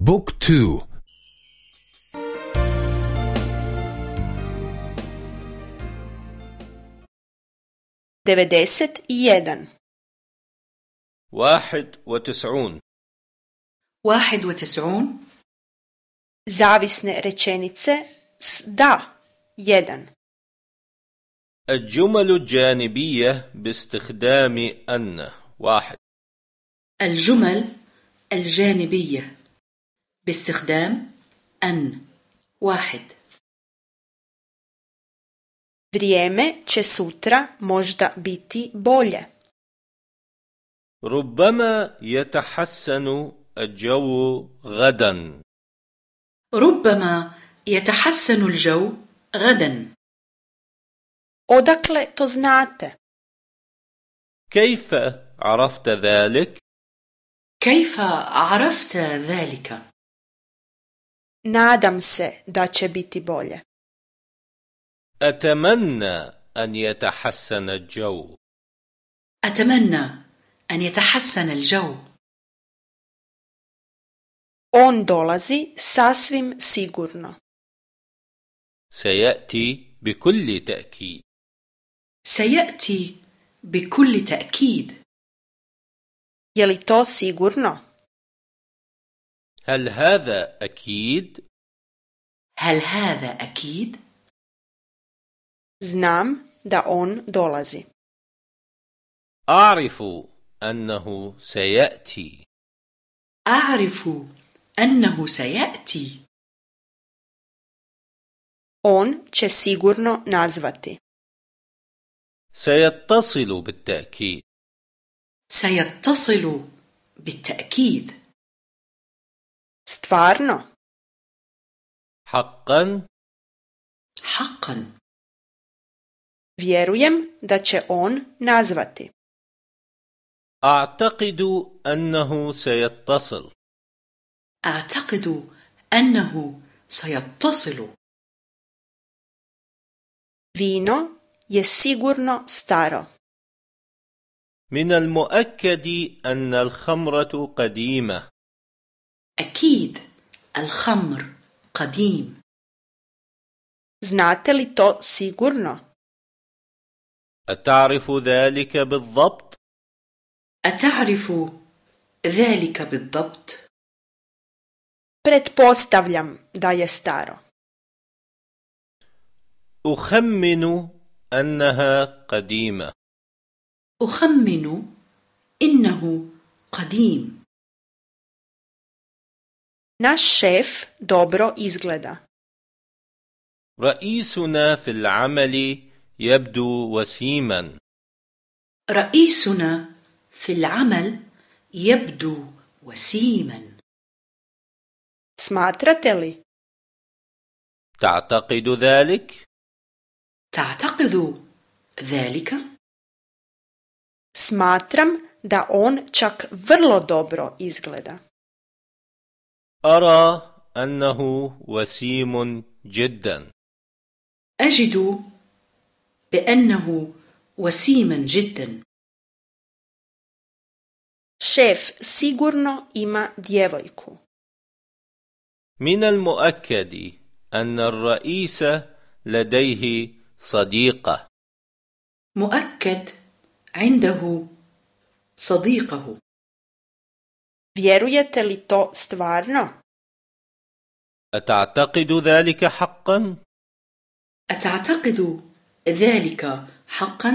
بوك تو. دفدست يدن واحد وتسعون. واحد وتسعون. rečenice s da jedan الجمل الجانبية باستخدام أن واحد. الجمل الجانبية. باستخدام أن واحد Vrijeme će sutra možda biti bolje. ربما يتحسن الجو غدا ربما يتحسن الجو غدا Odakle to znate? كيف عرفت ذلك؟ كيف عرفت ذلك؟ Nadam se da će biti bolje. أتمنى أن يتحسن الجو أتمنى أن يتحسن الجو On dolazi sasvim sigurno. سيأتي بكل تأكيد سيأتي بكل تأكيد Je li to sigurno? هل هذا أكيد؟ هل هذا أكيد؟ Znam da on dolazi. أعرف أنه سيأتي أعرف أنه سيأتي On će sigurno nazvati. سيتصل بالتأكيد سيتصل بالتأكيد Stvarno? حقا حقا Vjerujem da će on nazvati. أعتقد أنه سيتصل أعتقد أنه سيتصل Vino je sigurno staro. من المؤكد أن الخمرة قديمة أكيد الخمر قديم Znate li to sigurno? أتعرف ذلك بالضبط؟ أتعرف ذلك بالضبط؟ Pretpostavljam da je staro. أخمن أنها قديمة أخمن إنه قديم Naš šef dobro izgleda. رئيسنا في العمل يبدو وسيما رئيسنا في العمل يبدو وسيما Smatrate li? تعتقد ذلك؟ تعتقد ذلك؟ Smatram da on čak vrlo dobro izgleda. أرى أنه وسيم جدا. أجد بأنه وسيما جدا. Šef sigurno ima djevojku. من المؤكد أن الرئيس لديه صديقة. مؤكد عنده صديقه. Vjerujete li to stvarno? أتعتقد ذلك حقا؟ أتعتقد ذلك حقا؟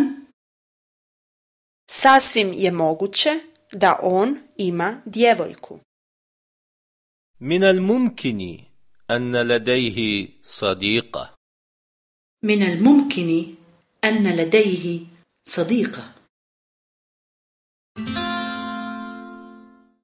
Sasvim je moguće da on ima djevojku. من الممكن أن لديه صديقة من الممكن أن لديه صديقة